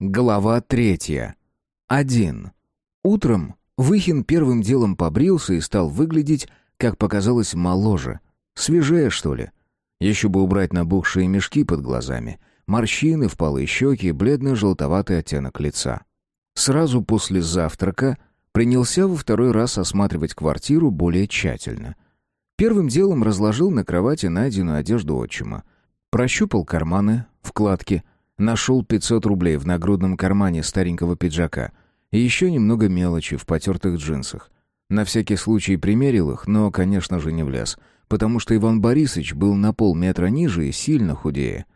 Глава третья. Один. Утром Выхин первым делом побрился и стал выглядеть, как показалось, моложе. Свежее, что ли. Еще бы убрать набухшие мешки под глазами, морщины, впалые щеки, бледно-желтоватый оттенок лица. Сразу после завтрака принялся во второй раз осматривать квартиру более тщательно. Первым делом разложил на кровати найденную одежду отчима. Прощупал карманы, вкладки, нашел 500 рублей в нагрудном кармане старенького пиджака и еще немного мелочи в потертых джинсах. На всякий случай примерил их, но, конечно же, не влез, потому что Иван Борисович был на полметра ниже и сильно худее.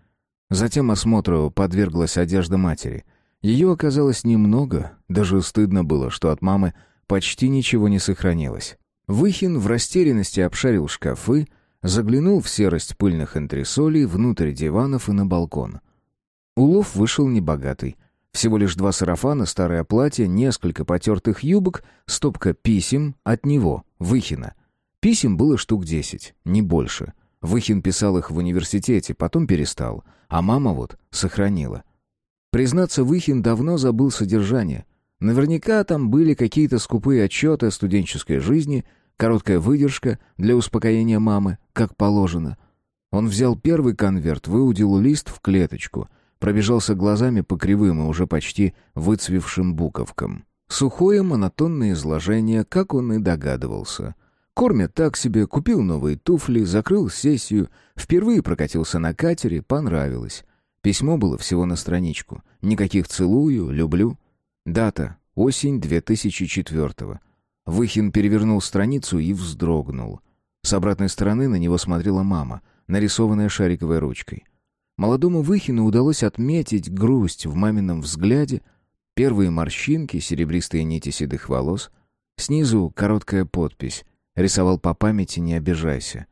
Затем осмотру подверглась одежда матери — ее оказалось немного, даже стыдно было, что от мамы почти ничего не сохранилось. Выхин в растерянности обшарил шкафы, заглянул в серость пыльных антресолей, внутрь диванов и на балкон. Улов вышел небогатый. Всего лишь два сарафана, старое платье, несколько потертых юбок, стопка писем от него, Выхина. Писем было штук десять, не больше. Выхин писал их в университете, потом перестал, а мама вот сохранила — Признаться, Выхин давно забыл содержание. Наверняка там были какие-то скупые отчеты о студенческой жизни, короткая выдержка для успокоения мамы, как положено. Он взял первый конверт, выудил лист в клеточку, пробежался глазами по кривым и уже почти выцвевшим буковкам. Сухое монотонное изложение, как он и догадывался. Кормят так себе, купил новые туфли, закрыл сессию, впервые прокатился на катере, понравилось. Письмо было всего на страничку. Никаких «целую», «люблю». Дата — осень 2004-го. Выхин перевернул страницу и вздрогнул. С обратной стороны на него смотрела мама, нарисованная шариковой ручкой. Молодому Выхину удалось отметить грусть в мамином взгляде, первые морщинки, серебристые нити седых волос. Снизу короткая подпись «Рисовал по памяти, не обижайся».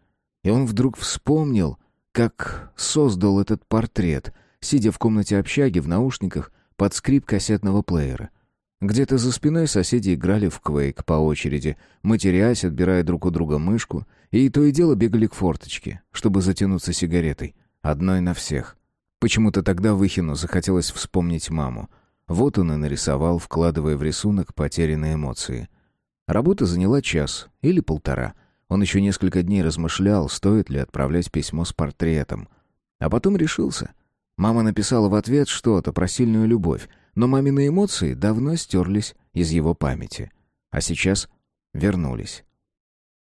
И он вдруг вспомнил, как создал этот портрет, сидя в комнате общаги в наушниках под скрип кассетного плеера. Где-то за спиной соседи играли в квейк по очереди, матерясь, отбирая друг у друга мышку, и то и дело бегали к форточке, чтобы затянуться сигаретой, одной на всех. Почему-то тогда Выхину захотелось вспомнить маму. Вот он и нарисовал, вкладывая в рисунок потерянные эмоции. Работа заняла час или полтора — он еще несколько дней размышлял, стоит ли отправлять письмо с портретом. А потом решился. Мама написала в ответ что-то про сильную любовь, но мамины эмоции давно стерлись из его памяти. А сейчас вернулись.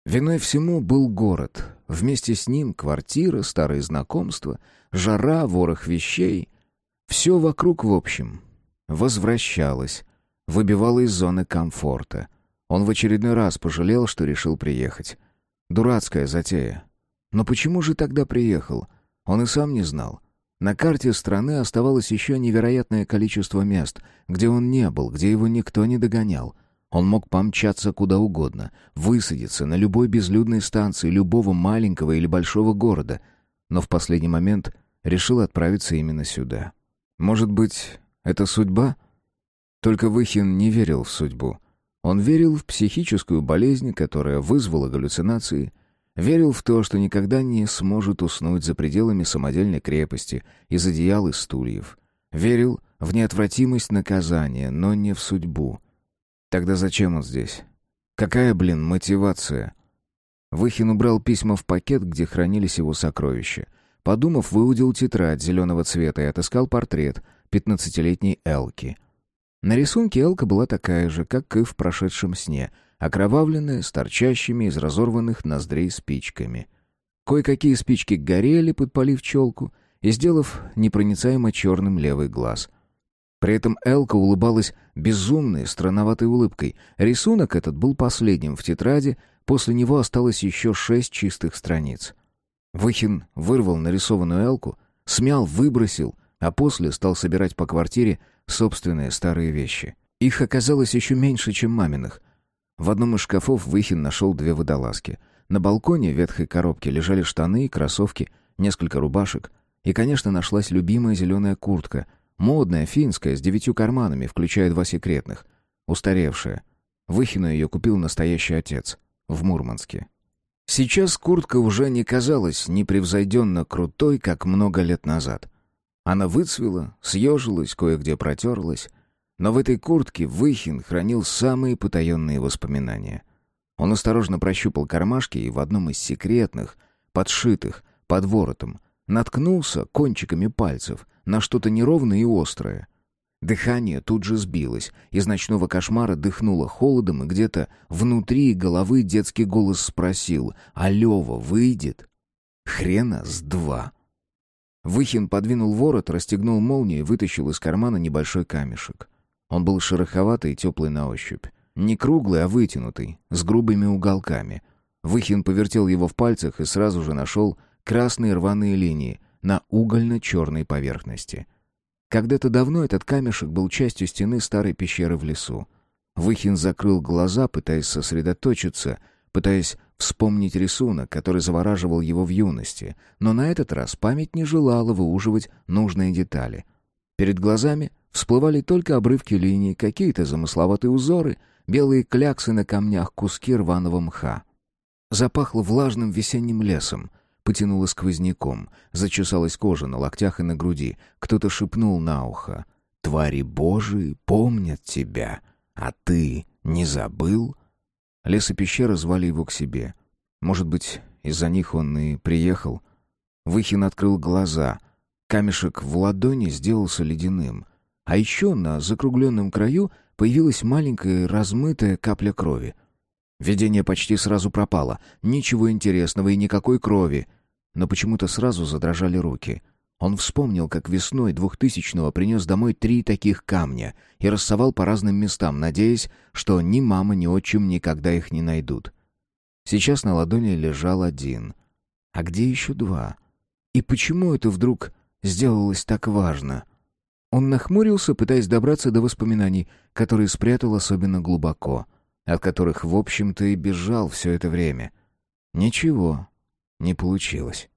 Виной всему был город. Вместе с ним квартира, старые знакомства, жара, ворох вещей. Все вокруг в общем. Возвращалось. Выбивало из зоны комфорта. Он в очередной раз пожалел, что решил приехать. Дурацкая затея. Но почему же тогда приехал? Он и сам не знал. На карте страны оставалось еще невероятное количество мест, где он не был, где его никто не догонял. Он мог помчаться куда угодно, высадиться на любой безлюдной станции любого маленького или большого города, но в последний момент решил отправиться именно сюда. Может быть, это судьба? Только Выхин не верил в судьбу. Он верил в психическую болезнь, которая вызвала галлюцинации, верил в то, что никогда не сможет уснуть за пределами самодельной крепости из одеял и стульев. Верил в неотвратимость наказания, но не в судьбу. Тогда зачем он здесь? Какая, блин, мотивация? Выхин убрал письма в пакет, где хранились его сокровища. Подумав, выудил тетрадь зеленого цвета и отыскал портрет пятнадцатилетней Элки — на рисунке Элка была такая же, как и в прошедшем сне, окровавленная, с торчащими из разорванных ноздрей спичками. Кое-какие спички горели, подпалив челку и сделав непроницаемо черным левый глаз. При этом Элка улыбалась безумной, странноватой улыбкой. Рисунок этот был последним в тетради, после него осталось еще шесть чистых страниц. Выхин вырвал нарисованную Элку, смял, выбросил, а после стал собирать по квартире собственные старые вещи. Их оказалось еще меньше, чем маминых. В одном из шкафов Выхин нашел две водолазки. На балконе ветхой коробке лежали штаны, кроссовки, несколько рубашек. И, конечно, нашлась любимая зеленая куртка. Модная, финская, с девятью карманами, включая два секретных. Устаревшая. Выхину ее купил настоящий отец. В Мурманске. Сейчас куртка уже не казалась непревзойденно крутой, как много лет назад. Она выцвела, съежилась, кое-где протерлась. Но в этой куртке Выхин хранил самые потаенные воспоминания. Он осторожно прощупал кармашки и в одном из секретных, подшитых, под воротом, наткнулся кончиками пальцев на что-то неровное и острое. Дыхание тут же сбилось, из ночного кошмара дыхнуло холодом, и где-то внутри головы детский голос спросил «А Лёва выйдет?» Хрена с два. Выхин подвинул ворот, расстегнул молнию и вытащил из кармана небольшой камешек. Он был шероховатый и теплый на ощупь. Не круглый, а вытянутый, с грубыми уголками. Выхин повертел его в пальцах и сразу же нашел красные рваные линии на угольно-черной поверхности. Когда-то давно этот камешек был частью стены старой пещеры в лесу. Выхин закрыл глаза, пытаясь сосредоточиться, пытаясь вспомнить рисунок, который завораживал его в юности, но на этот раз память не желала выуживать нужные детали. Перед глазами всплывали только обрывки линий, какие-то замысловатые узоры, белые кляксы на камнях, куски рваного мха. Запахло влажным весенним лесом, потянуло сквозняком, зачесалась кожа на локтях и на груди. Кто-то шепнул на ухо. «Твари Божии помнят тебя, а ты не забыл?» Лес и пещера звали его к себе. Может быть, из-за них он и приехал. Выхин открыл глаза. Камешек в ладони сделался ледяным. А еще на закругленном краю появилась маленькая размытая капля крови. Видение почти сразу пропало. Ничего интересного и никакой крови. Но почему-то сразу задрожали руки. Он вспомнил, как весной двухтысячного принес домой три таких камня и рассовал по разным местам, надеясь, что ни мама, ни отчим никогда их не найдут. Сейчас на ладони лежал один. А где еще два? И почему это вдруг сделалось так важно? Он нахмурился, пытаясь добраться до воспоминаний, которые спрятал особенно глубоко, от которых, в общем-то, и бежал все это время. Ничего не получилось.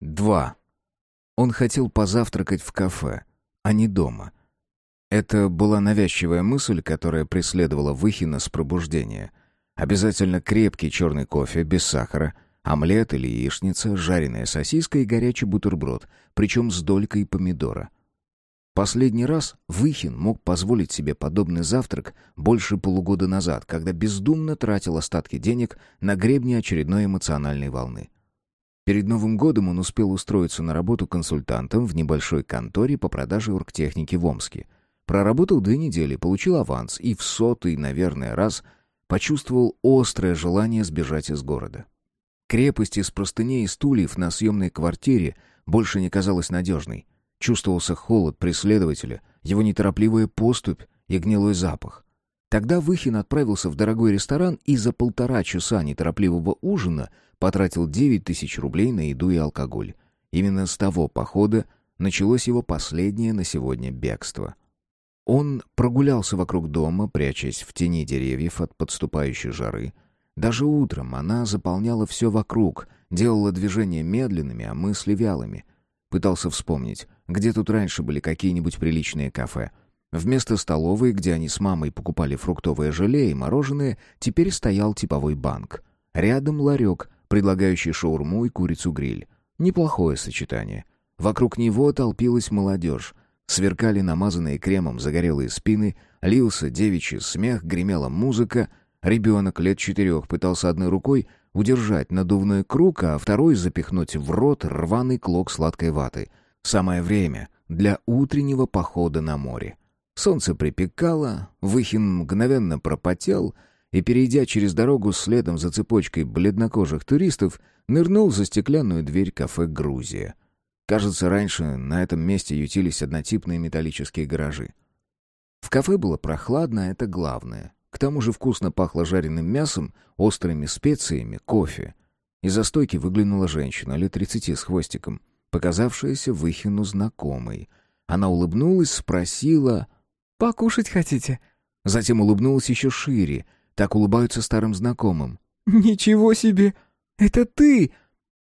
Два. Он хотел позавтракать в кафе, а не дома. Это была навязчивая мысль, которая преследовала Выхина с пробуждения. Обязательно крепкий черный кофе, без сахара, омлет или яичница, жареная сосиска и горячий бутерброд, причем с долькой помидора — Последний раз Выхин мог позволить себе подобный завтрак больше полугода назад, когда бездумно тратил остатки денег на гребни очередной эмоциональной волны. Перед Новым годом он успел устроиться на работу консультантом в небольшой конторе по продаже оргтехники в Омске. Проработал две недели, получил аванс и в сотый, наверное, раз почувствовал острое желание сбежать из города. Крепость из простыней и стульев на съемной квартире больше не казалась надежной. Чувствовался холод преследователя, его неторопливая поступь и гнилой запах. Тогда Выхин отправился в дорогой ресторан и за полтора часа неторопливого ужина потратил 9 тысяч рублей на еду и алкоголь. Именно с того похода началось его последнее на сегодня бегство. Он прогулялся вокруг дома, прячась в тени деревьев от подступающей жары. Даже утром она заполняла все вокруг, делала движения медленными, а мысли вялыми. Пытался вспомнить, где тут раньше были какие-нибудь приличные кафе. Вместо столовой, где они с мамой покупали фруктовое желе и мороженое, теперь стоял типовой банк. Рядом ларек, предлагающий шаурму и курицу-гриль. Неплохое сочетание. Вокруг него толпилась молодежь. Сверкали намазанные кремом загорелые спины, лился девичий смех, гремела музыка. Ребенок лет четырех пытался одной рукой удержать надувной круг, а второй запихнуть в рот рваный клок сладкой ваты. Самое время для утреннего похода на море. Солнце припекало, Выхин мгновенно пропотел и, перейдя через дорогу следом за цепочкой бледнокожих туристов, нырнул за стеклянную дверь кафе «Грузия». Кажется, раньше на этом месте ютились однотипные металлические гаражи. В кафе было прохладно, это главное. К тому же вкусно пахло жареным мясом, острыми специями, кофе. Из-за стойки выглянула женщина лет тридцати с хвостиком, показавшаяся Выхину знакомой. Она улыбнулась, спросила «Покушать хотите?» Затем улыбнулась еще шире, так улыбаются старым знакомым. «Ничего себе! Это ты!»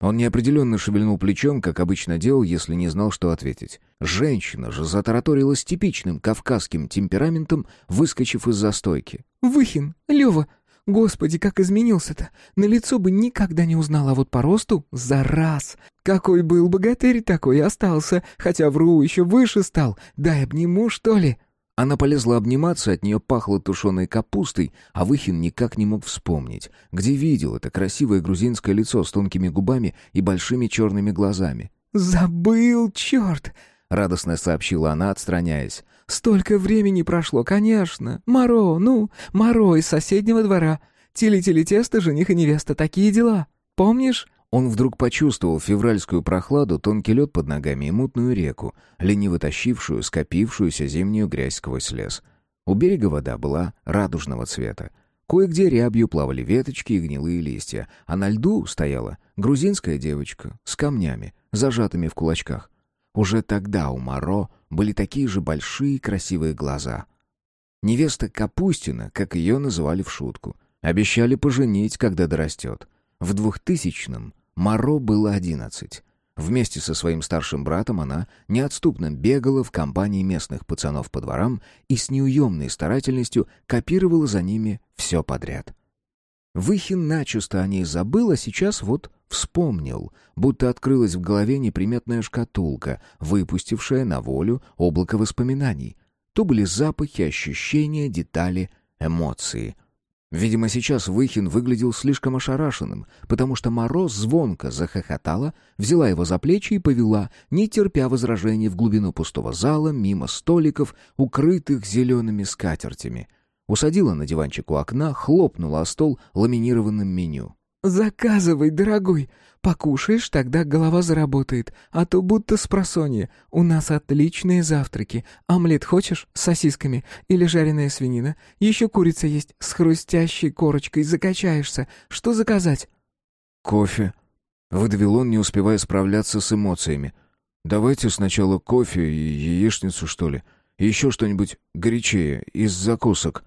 Он неопределенно шевельнул плечом, как обычно делал, если не знал, что ответить. Женщина же затараторила с типичным кавказским темпераментом, выскочив из застойки. «Выхин, Лева, Господи, как изменился-то! На лицо бы никогда не узнал, а вот по росту — за раз! Какой был богатырь, такой и остался, хотя вру, еще выше стал. Дай обниму, что ли?» Она полезла обниматься, от нее пахло тушеной капустой, а Выхин никак не мог вспомнить, где видел это красивое грузинское лицо с тонкими губами и большими черными глазами. «Забыл, черт!» — радостно сообщила она, отстраняясь. «Столько времени прошло, конечно. Моро, ну, Моро из соседнего двора. Тили-тили тесто, жених и невеста, такие дела. Помнишь?» Он вдруг почувствовал февральскую прохладу, тонкий лед под ногами и мутную реку, лениво тащившую скопившуюся зимнюю грязь сквозь лес. У берега вода была радужного цвета. Кое-где рябью плавали веточки и гнилые листья, а на льду стояла грузинская девочка с камнями, зажатыми в кулачках. Уже тогда у Маро были такие же большие красивые глаза. Невеста Капустина, как ее называли в шутку, обещали поженить, когда дорастет. В двухтысячном Маро было одиннадцать. Вместе со своим старшим братом она неотступно бегала в компании местных пацанов по дворам и с неуемной старательностью копировала за ними все подряд. Выхин начисто о ней забыл, а сейчас вот вспомнил, будто открылась в голове неприметная шкатулка, выпустившая на волю облако воспоминаний. То были запахи, ощущения, детали, эмоции — Видимо, сейчас Выхин выглядел слишком ошарашенным, потому что Мороз звонко захохотала, взяла его за плечи и повела, не терпя возражений в глубину пустого зала, мимо столиков, укрытых зелеными скатертями. Усадила на диванчик у окна, хлопнула о стол ламинированным меню. «Заказывай, дорогой. Покушаешь, тогда голова заработает. А то будто с просонья. У нас отличные завтраки. Омлет хочешь? С сосисками. Или жареная свинина. Еще курица есть с хрустящей корочкой. Закачаешься. Что заказать?» «Кофе». Выдавил он, не успевая справляться с эмоциями. «Давайте сначала кофе и яичницу, что ли. Еще что-нибудь горячее, из закусок».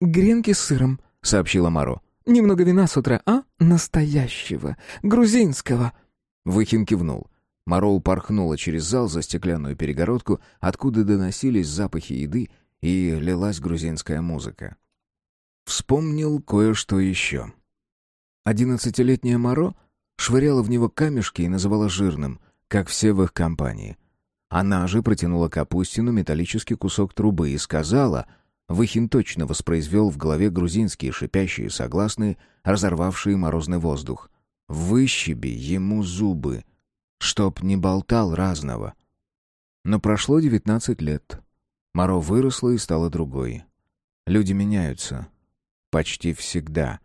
«Гренки с сыром», — сообщила Маро. Немного вина с утра, а? Настоящего, грузинского». Выхин кивнул. Моро упорхнула через зал за стеклянную перегородку, откуда доносились запахи еды и лилась грузинская музыка. Вспомнил кое-что еще. Одиннадцатилетняя Моро швыряла в него камешки и называла жирным, как все в их компании. Она же протянула Капустину металлический кусок трубы и сказала — Выхин точно воспроизвел в голове грузинские шипящие согласные, разорвавшие морозный воздух. «Выщеби ему зубы, чтоб не болтал разного». Но прошло девятнадцать лет. Моро выросла и стала другой. Люди меняются. Почти всегда.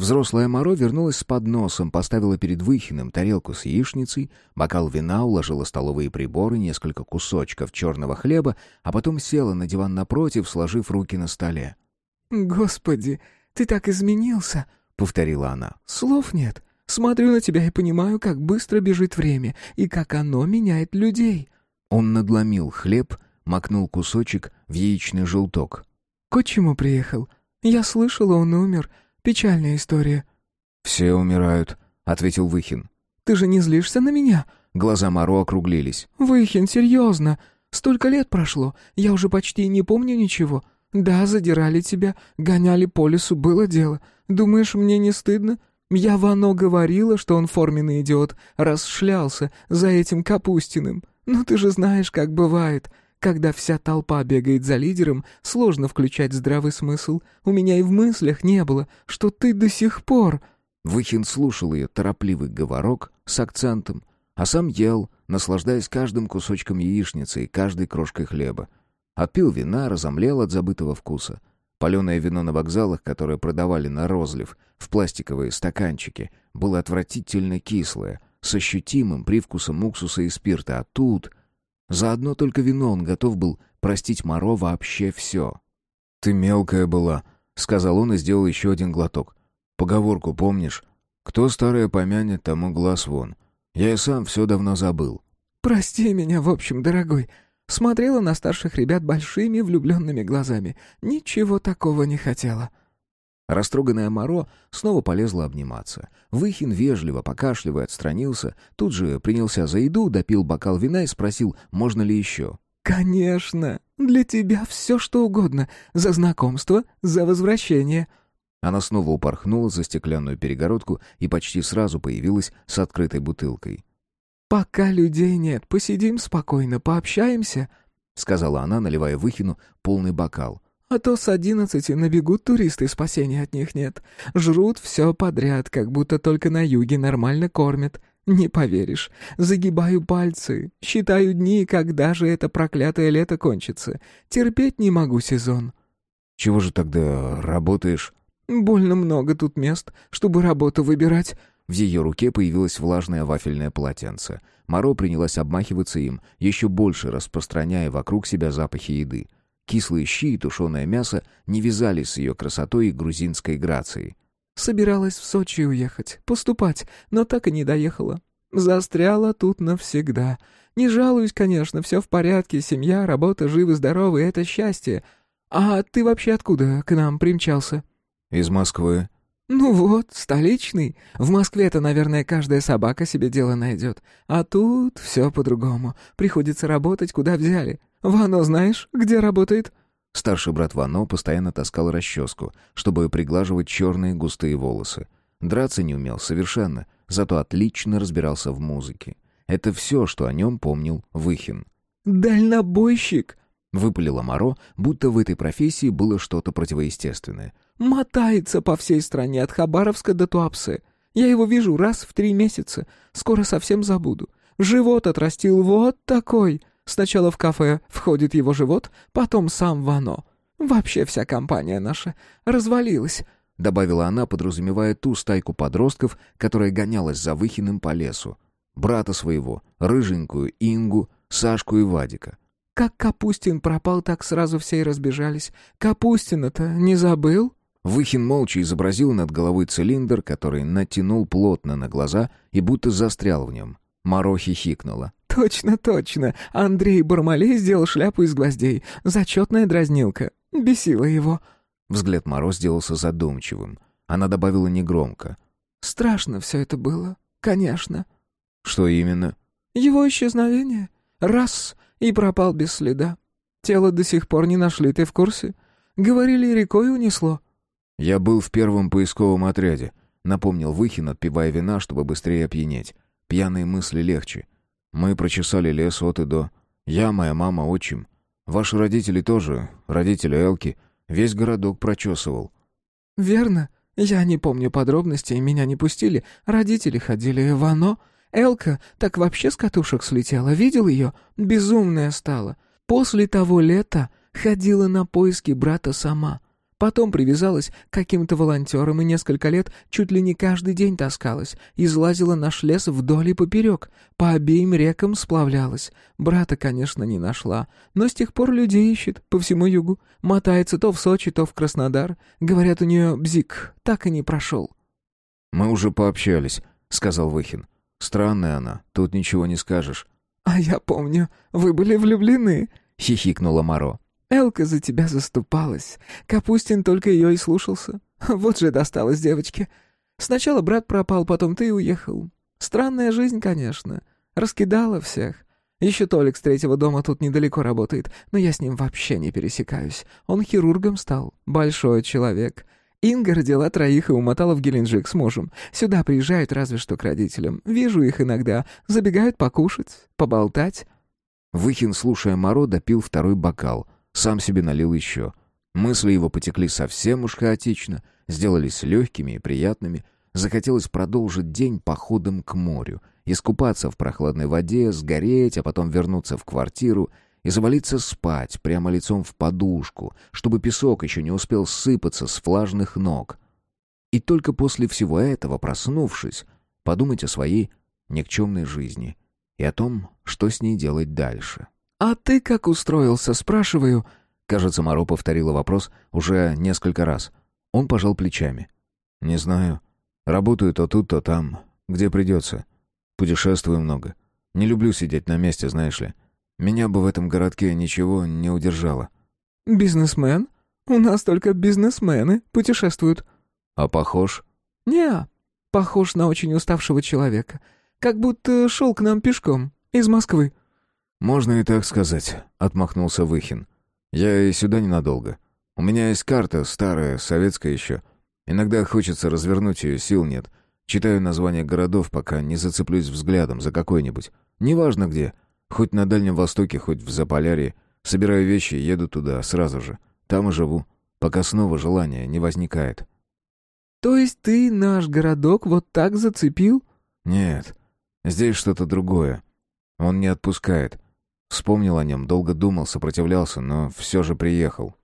Взрослая Моро вернулась с подносом, поставила перед Выхиным тарелку с яичницей, бокал вина, уложила столовые приборы, несколько кусочков черного хлеба, а потом села на диван напротив, сложив руки на столе. «Господи, ты так изменился!» — повторила она. «Слов нет. Смотрю на тебя и понимаю, как быстро бежит время и как оно меняет людей». Он надломил хлеб, макнул кусочек в яичный желток. «К отчему приехал? Я слышала, он умер. Печальная история». «Все умирают», — ответил Выхин. «Ты же не злишься на меня?» Глаза Маро округлились. «Выхин, серьезно. Столько лет прошло, я уже почти не помню ничего. Да, задирали тебя, гоняли по лесу, было дело. Думаешь, мне не стыдно? Я Вано говорила, что он форменный идиот, расшлялся за этим Капустиным. Ну ты же знаешь, как бывает. Когда вся толпа бегает за лидером, сложно включать здравый смысл. У меня и в мыслях не было, что ты до сих пор...» Выхин слушал ее торопливый говорок с акцентом, а сам ел, наслаждаясь каждым кусочком яичницы и каждой крошкой хлеба. Отпил вина, разомлел от забытого вкуса. Паленое вино на вокзалах, которое продавали на розлив, в пластиковые стаканчики, было отвратительно кислое, с ощутимым привкусом уксуса и спирта, а тут за одно только вино он готов был простить Моро вообще все. «Ты мелкая была», — сказал он и сделал еще один глоток. «Поговорку помнишь? Кто старое помянет, тому глаз вон. Я и сам все давно забыл». «Прости меня, в общем, дорогой. Смотрела на старших ребят большими влюбленными глазами. Ничего такого не хотела». Растроганная Моро снова полезла обниматься. Выхин, вежливо покашливая, отстранился, тут же принялся за еду, допил бокал вина и спросил, можно ли еще. «Конечно! Для тебя все что угодно. За знакомство, за возвращение». Она снова упорхнула за стеклянную перегородку и почти сразу появилась с открытой бутылкой. «Пока людей нет, посидим спокойно, пообщаемся», — сказала она, наливая Выхину полный бокал. «А то с одиннадцати набегут туристы, спасения от них нет. Жрут все подряд, как будто только на юге нормально кормят. Не поверишь. Загибаю пальцы, считаю дни, когда же это проклятое лето кончится. Терпеть не могу сезон». «Чего же тогда работаешь?» «Больно много тут мест, чтобы работу выбирать». В ее руке появилось влажное вафельное полотенце. Моро принялась обмахиваться им, еще больше распространяя вокруг себя запахи еды. Кислые щи и тушеное мясо не вязались с ее красотой и грузинской грацией. «Собиралась в Сочи уехать, поступать, но так и не доехала. Застряла тут навсегда. Не жалуюсь, конечно, все в порядке, семья, работа, живы-здоровы — это счастье. А ты вообще откуда к нам примчался?» «Из Москвы». «Ну вот, столичный. В Москве-то, наверное, каждая собака себе дело найдет. А тут все по-другому. Приходится работать, куда взяли. Вано знаешь, где работает?» Старший брат Вано постоянно таскал расческу, чтобы приглаживать черные густые волосы. Драться не умел совершенно, зато отлично разбирался в музыке. Это все, что о нем помнил Выхин. «Дальнобойщик!» — выпалила Моро, будто в этой профессии было что-то противоестественное. «Мотается по всей стране, от Хабаровска до Туапсе. Я его вижу раз в три месяца. Скоро совсем забуду. Живот отрастил вот такой. Сначала в кафе входит его живот, потом сам Вано. Вообще вся компания наша развалилась». — добавила она, подразумевая ту стайку подростков, которая гонялась за Выхиным по лесу. Брата своего, рыженькую Ингу, Сашку и Вадика. Как Капустин пропал, так сразу все и разбежались. Капустина-то не забыл?» Выхин молча изобразил над головой цилиндр, который натянул плотно на глаза и будто застрял в нем. Моро хихикнула. «Точно, точно. Андрей Бармалей сделал шляпу из гвоздей. Зачетная дразнилка. Бесила его». Взгляд Моро сделался задумчивым. Она добавила негромко. «Страшно все это было. Конечно». «Что именно?» «Его исчезновение. Раз и пропал без следа. Тело до сих пор не нашли, ты в курсе? Говорили, рекой унесло». «Я был в первом поисковом отряде», — напомнил Выхин, отпивая вина, чтобы быстрее опьянеть. Пьяные мысли легче. «Мы прочесали лес от и до. Я, моя мама, отчим. Ваши родители тоже, родители Элки. Весь городок прочесывал». «Верно. Я не помню подробностей, меня не пустили. Родители ходили в оно. Элка так вообще с катушек слетела, видел ее? Безумная стала. После того лета ходила на поиски брата сама. Потом привязалась к каким-то волонтерам и несколько лет чуть ли не каждый день таскалась. Излазила наш лес вдоль и поперек. По обеим рекам сплавлялась. Брата, конечно, не нашла. Но с тех пор людей ищет по всему югу. Мотается то в Сочи, то в Краснодар. Говорят, у нее бзик так и не прошел. «Мы уже пообщались», — сказал Выхин. Странная она, тут ничего не скажешь». «А я помню, вы были влюблены», — хихикнула Моро. «Элка за тебя заступалась. Капустин только ее и слушался. Вот же досталось девочке. Сначала брат пропал, потом ты уехал. Странная жизнь, конечно. Раскидала всех. Еще Толик с третьего дома тут недалеко работает, но я с ним вообще не пересекаюсь. Он хирургом стал. Большой человек. Инга родила троих и умотала в Геленджик с мужем. Сюда приезжают разве что к родителям. Вижу их иногда. Забегают покушать, поболтать». Выхин, слушая Моро, допил второй бокал. Сам себе налил еще. Мысли его потекли совсем уж хаотично, сделались легкими и приятными. Захотелось продолжить день походом к морю, искупаться в прохладной воде, сгореть, а потом вернуться в квартиру — и завалиться спать прямо лицом в подушку, чтобы песок еще не успел сыпаться с влажных ног. И только после всего этого, проснувшись, подумать о своей никчемной жизни и о том, что с ней делать дальше. «А ты как устроился, спрашиваю?» Кажется, Моро повторила вопрос уже несколько раз. Он пожал плечами. «Не знаю. Работаю то тут, то там, где придется. Путешествую много. Не люблю сидеть на месте, знаешь ли. Меня бы в этом городке ничего не удержало. «Бизнесмен? У нас только бизнесмены путешествуют». «А похож?» «Не, похож на очень уставшего человека. Как будто шел к нам пешком, из Москвы». «Можно и так сказать», — отмахнулся Выхин. «Я и сюда ненадолго. У меня есть карта, старая, советская еще. Иногда хочется развернуть ее, сил нет. Читаю названия городов, пока не зацеплюсь взглядом за какой-нибудь. Неважно где. Хоть на Дальнем Востоке, хоть в Заполярье. Собираю вещи и еду туда сразу же. Там и живу, пока снова желания не возникает. «То есть ты наш городок вот так зацепил?» «Нет, здесь что-то другое. Он не отпускает. Вспомнил о нем, долго думал, сопротивлялся, но все же приехал».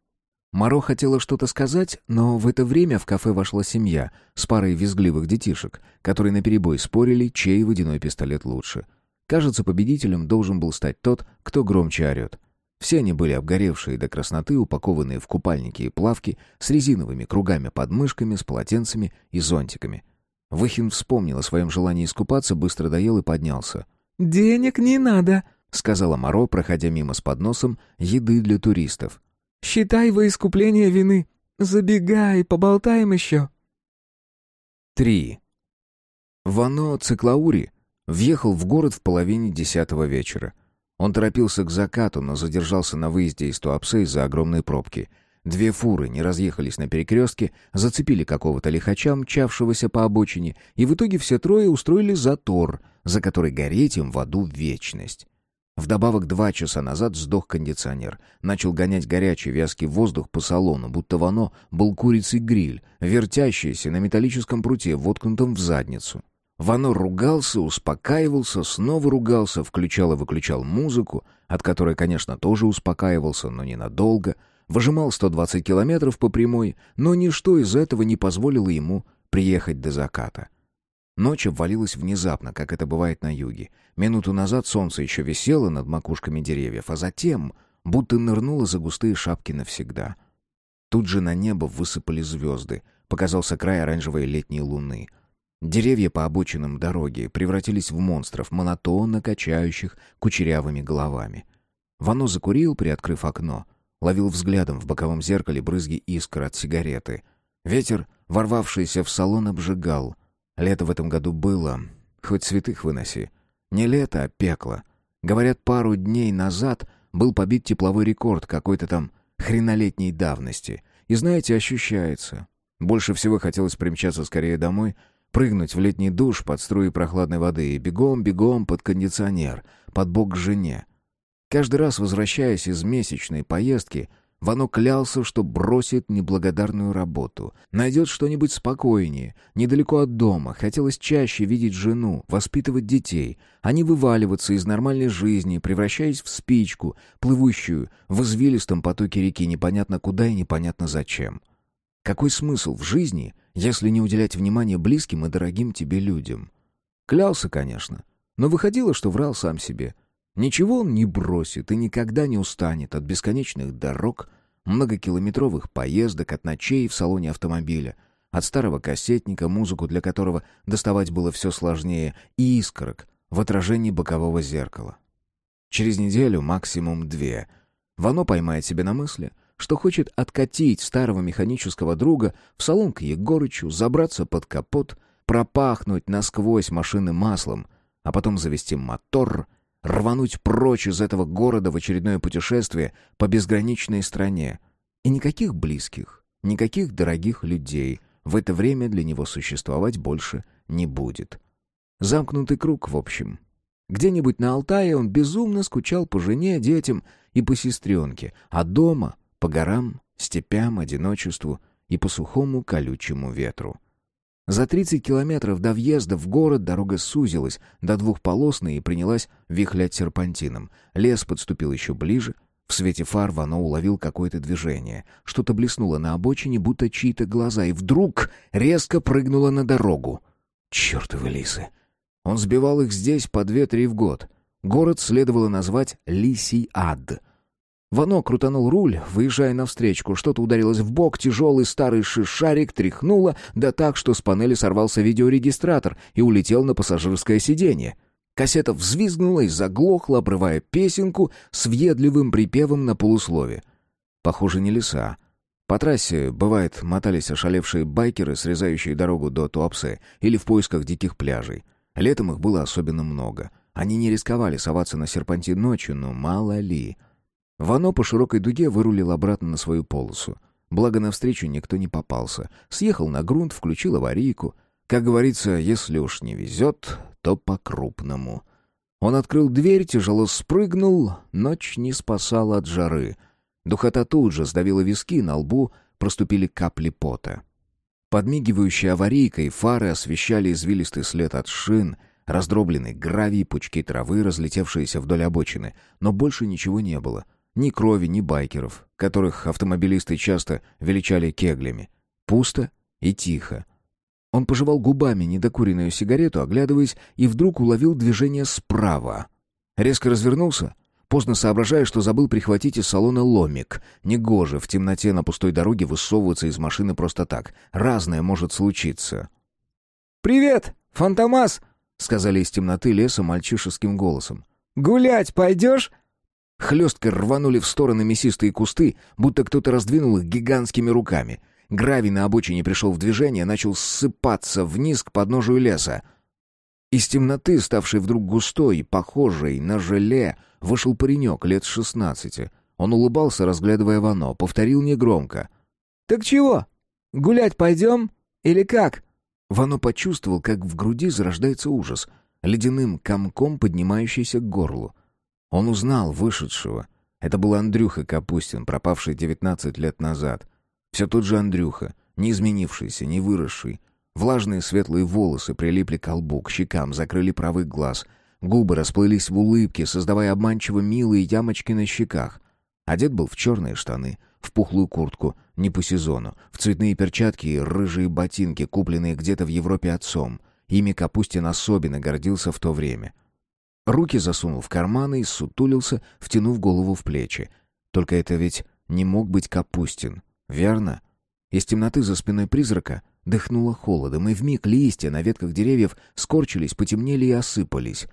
Маро хотела что-то сказать, но в это время в кафе вошла семья с парой визгливых детишек, которые наперебой спорили, чей водяной пистолет лучше. Кажется, победителем должен был стать тот, кто громче орет. Все они были обгоревшие до красноты, упакованные в купальники и плавки, с резиновыми кругами под мышками, с полотенцами и зонтиками. Выхин вспомнил о своем желании искупаться, быстро доел и поднялся. «Денег не надо», — сказала Моро, проходя мимо с подносом еды для туристов. «Считай во искупление вины. Забегай, поболтаем еще». Три. Вано Циклаури въехал в город в половине десятого вечера. Он торопился к закату, но задержался на выезде из Туапсе из-за огромной пробки. Две фуры не разъехались на перекрестке, зацепили какого-то лихача, мчавшегося по обочине, и в итоге все трое устроили затор, за который гореть им в аду вечность. Вдобавок два часа назад сдох кондиционер. Начал гонять горячий вязкий воздух по салону, будто вано был курицей гриль, вертящийся на металлическом пруте, воткнутом в задницу. Вано ругался, успокаивался, снова ругался, включал и выключал музыку, от которой, конечно, тоже успокаивался, но ненадолго, выжимал 120 километров по прямой, но ничто из этого не позволило ему приехать до заката. Ночь обвалилась внезапно, как это бывает на юге. Минуту назад солнце еще висело над макушками деревьев, а затем будто нырнуло за густые шапки навсегда. Тут же на небо высыпали звезды, показался край оранжевой летней луны — Деревья по обочинам дороги превратились в монстров, монотонно качающих кучерявыми головами. Вано закурил, приоткрыв окно. Ловил взглядом в боковом зеркале брызги искр от сигареты. Ветер, ворвавшийся в салон, обжигал. Лето в этом году было, хоть святых выноси. Не лето, а пекло. Говорят, пару дней назад был побит тепловой рекорд какой-то там хренолетней давности. И знаете, ощущается. Больше всего хотелось примчаться скорее домой — прыгнуть в летний душ под струи прохладной воды и бегом-бегом под кондиционер, под бок к жене. Каждый раз, возвращаясь из месячной поездки, Вано клялся, что бросит неблагодарную работу, найдет что-нибудь спокойнее, недалеко от дома, хотелось чаще видеть жену, воспитывать детей, а не вываливаться из нормальной жизни, превращаясь в спичку, плывущую в извилистом потоке реки непонятно куда и непонятно зачем. Какой смысл в жизни — если не уделять внимания близким и дорогим тебе людям. Клялся, конечно, но выходило, что врал сам себе. Ничего он не бросит и никогда не устанет от бесконечных дорог, многокилометровых поездок, от ночей в салоне автомобиля, от старого кассетника, музыку для которого доставать было все сложнее, и искорок в отражении бокового зеркала. Через неделю, максимум две, Вано поймает себя на мысли — что хочет откатить старого механического друга в салон к Егорычу, забраться под капот, пропахнуть насквозь машины маслом, а потом завести мотор, рвануть прочь из этого города в очередное путешествие по безграничной стране. И никаких близких, никаких дорогих людей в это время для него существовать больше не будет. Замкнутый круг, в общем. Где-нибудь на Алтае он безумно скучал по жене, детям и по сестренке, а дома — по горам, степям, одиночеству и по сухому колючему ветру. За 30 километров до въезда в город дорога сузилась до двухполосной и принялась вихлять серпантином. Лес подступил еще ближе. В свете фар Вано уловил какое-то движение. Что-то блеснуло на обочине, будто чьи-то глаза, и вдруг резко прыгнуло на дорогу. Чертовы лисы! Он сбивал их здесь по две-три в год. Город следовало назвать Лисий Ад — Вано крутанул руль, выезжая навстречу. Что-то ударилось в бок, тяжелый старый шишарик тряхнуло, да так, что с панели сорвался видеорегистратор и улетел на пассажирское сиденье. Кассета взвизгнула и заглохла, обрывая песенку с въедливым припевом на полуслове. Похоже, не леса. По трассе, бывает, мотались ошалевшие байкеры, срезающие дорогу до Туапсе, или в поисках диких пляжей. Летом их было особенно много. Они не рисковали соваться на серпантин ночью, но мало ли... Вано по широкой дуге вырулил обратно на свою полосу. Благо навстречу никто не попался. Съехал на грунт, включил аварийку. Как говорится, если уж не везет, то по-крупному. Он открыл дверь, тяжело спрыгнул, ночь не спасала от жары. Духота тут же сдавила виски, на лбу проступили капли пота. Подмигивающие аварийкой фары освещали извилистый след от шин, раздробленный гравий, пучки травы, разлетевшиеся вдоль обочины, но больше ничего не было — ни крови, ни байкеров, которых автомобилисты часто величали кеглями. Пусто и тихо. Он пожевал губами недокуренную сигарету, оглядываясь, и вдруг уловил движение справа. Резко развернулся, поздно соображая, что забыл прихватить из салона ломик. Негоже в темноте на пустой дороге высовываться из машины просто так. Разное может случиться. «Привет, Фантомас!» — сказали из темноты леса мальчишеским голосом. «Гулять пойдешь?» Хлесткой рванули в стороны мясистые кусты, будто кто-то раздвинул их гигантскими руками. Гравий на обочине пришел в движение, начал ссыпаться вниз к подножию леса. Из темноты, ставшей вдруг густой, похожей на желе, вышел паренек лет шестнадцати. Он улыбался, разглядывая Вано, повторил негромко. «Так чего? Гулять пойдем? Или как?» Вано почувствовал, как в груди зарождается ужас, ледяным комком поднимающийся к горлу. Он узнал вышедшего. Это был Андрюха Капустин, пропавший 19 лет назад. Все тот же Андрюха, не изменившийся, не выросший. Влажные светлые волосы прилипли к лбу, к щекам, закрыли правый глаз. Губы расплылись в улыбке, создавая обманчиво милые ямочки на щеках. Одет был в черные штаны, в пухлую куртку, не по сезону, в цветные перчатки и рыжие ботинки, купленные где-то в Европе отцом. Ими Капустин особенно гордился в то время — Руки засунул в карманы и сутулился, втянув голову в плечи. Только это ведь не мог быть Капустин, верно? Из темноты за спиной призрака дыхнуло холодом, и вмиг листья на ветках деревьев скорчились, потемнели и осыпались.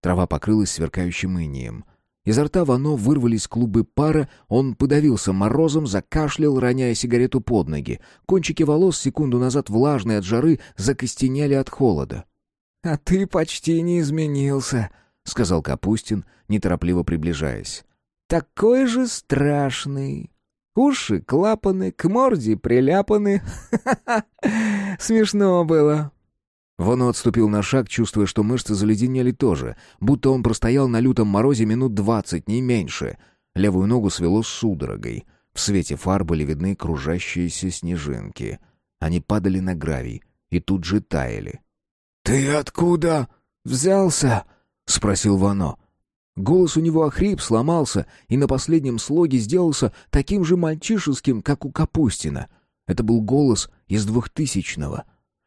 Трава покрылась сверкающим инием. Изо рта Вано вырвались клубы пара, он подавился морозом, закашлял, роняя сигарету под ноги. Кончики волос, секунду назад влажные от жары, закостенели от холода. «А ты почти не изменился», — сказал Капустин, неторопливо приближаясь. «Такой же страшный. Уши клапаны, к морде приляпаны. Смешно было». Вано отступил на шаг, чувствуя, что мышцы заледенели тоже, будто он простоял на лютом морозе минут двадцать, не меньше. Левую ногу свело судорогой. В свете фар были видны кружащиеся снежинки. Они падали на гравий и тут же таяли. «Ты откуда взялся?» — спросил Вано. Голос у него охрип, сломался и на последнем слоге сделался таким же мальчишеским, как у Капустина. Это был голос из двухтысячного.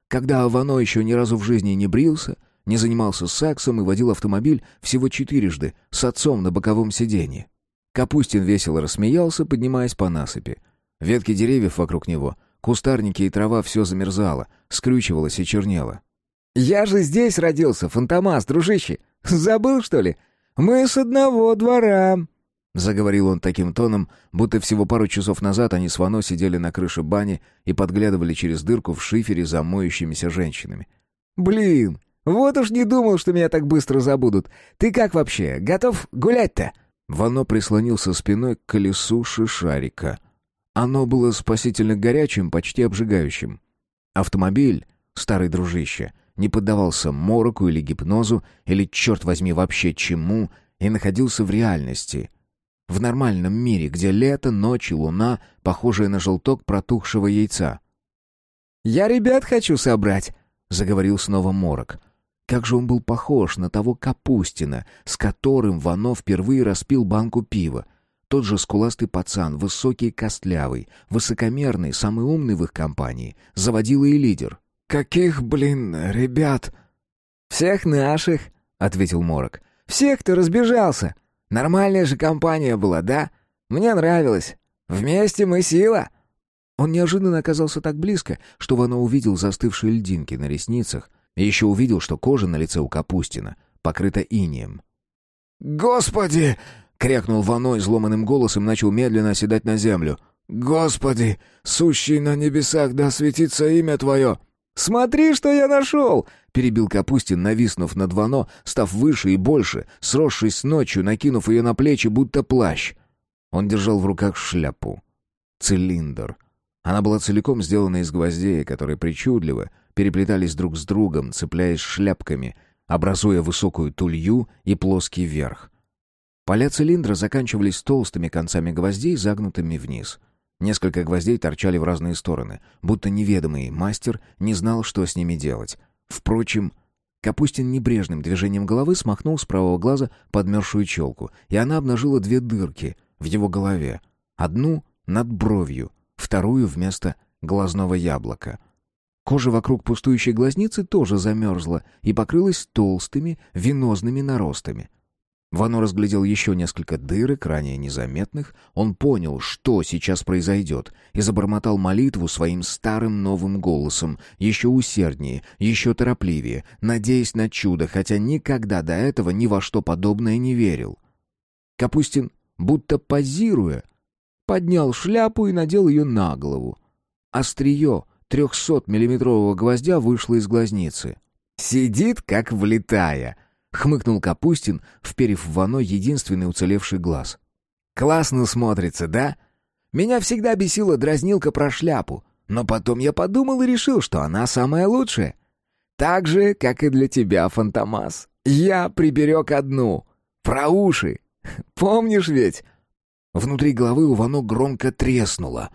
Когда Вано еще ни разу в жизни не брился, не занимался сексом и водил автомобиль всего четырежды с отцом на боковом сиденье. Капустин весело рассмеялся, поднимаясь по насыпи. Ветки деревьев вокруг него, кустарники и трава все замерзало, скрючивалось и чернело. «Я же здесь родился, Фантомас, дружище!» Забыл, что ли? Мы с одного двора!» Заговорил он таким тоном, будто всего пару часов назад они с Вано сидели на крыше бани и подглядывали через дырку в шифере за моющимися женщинами. «Блин, вот уж не думал, что меня так быстро забудут. Ты как вообще, готов гулять-то?» Вано прислонился спиной к колесу шишарика. Оно было спасительно горячим, почти обжигающим. Автомобиль, старый дружище, не поддавался мороку или гипнозу, или, черт возьми, вообще чему, и находился в реальности. В нормальном мире, где лето, ночь и луна, похожие на желток протухшего яйца. «Я ребят хочу собрать», — заговорил снова морок. Как же он был похож на того Капустина, с которым Вано впервые распил банку пива. Тот же скуластый пацан, высокий костлявый, высокомерный, самый умный в их компании, заводила и лидер. «Каких, блин, ребят?» «Всех наших», — ответил Морок. «Всех, кто разбежался. Нормальная же компания была, да? Мне нравилось. Вместе мы сила». Он неожиданно оказался так близко, что Вано увидел застывшие льдинки на ресницах и еще увидел, что кожа на лице у Капустина покрыта инием. «Господи!» — крякнул Вано изломанным голосом, начал медленно оседать на землю. «Господи! Сущий на небесах, да светится имя Твое!» «Смотри, что я нашел!» — перебил Капустин, нависнув над Вано, став выше и больше, сросшись с ночью, накинув ее на плечи, будто плащ. Он держал в руках шляпу. Цилиндр. Она была целиком сделана из гвоздей, которые причудливо переплетались друг с другом, цепляясь шляпками, образуя высокую тулью и плоский верх. Поля цилиндра заканчивались толстыми концами гвоздей, загнутыми вниз. Несколько гвоздей торчали в разные стороны, будто неведомый мастер не знал, что с ними делать. Впрочем, Капустин небрежным движением головы смахнул с правого глаза подмерзшую челку, и она обнажила две дырки в его голове. Одну над бровью, вторую вместо глазного яблока. Кожа вокруг пустующей глазницы тоже замерзла и покрылась толстыми венозными наростами. Вано разглядел еще несколько дырок, ранее незаметных. Он понял, что сейчас произойдет, и забормотал молитву своим старым новым голосом, еще усерднее, еще торопливее, надеясь на чудо, хотя никогда до этого ни во что подобное не верил. Капустин, будто позируя, поднял шляпу и надел ее на голову. Острие трехсот-миллиметрового гвоздя вышло из глазницы. «Сидит, как влетая», — хмыкнул Капустин, вперев в Вано единственный уцелевший глаз. «Классно смотрится, да? Меня всегда бесила дразнилка про шляпу, но потом я подумал и решил, что она самая лучшая. Так же, как и для тебя, Фантомас. Я приберег одну. Про уши. Помнишь ведь?» Внутри головы у Вано громко треснуло.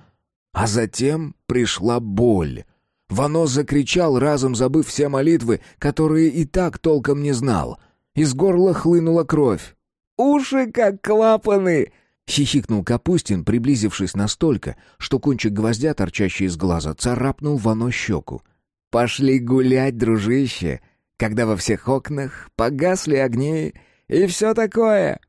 А затем пришла боль. Вано закричал, разом забыв все молитвы, которые и так толком не знал. Из горла хлынула кровь. «Уши как клапаны!» — хихикнул Капустин, приблизившись настолько, что кончик гвоздя, торчащий из глаза, царапнул Вано щеку. «Пошли гулять, дружище, когда во всех окнах погасли огни и все такое!»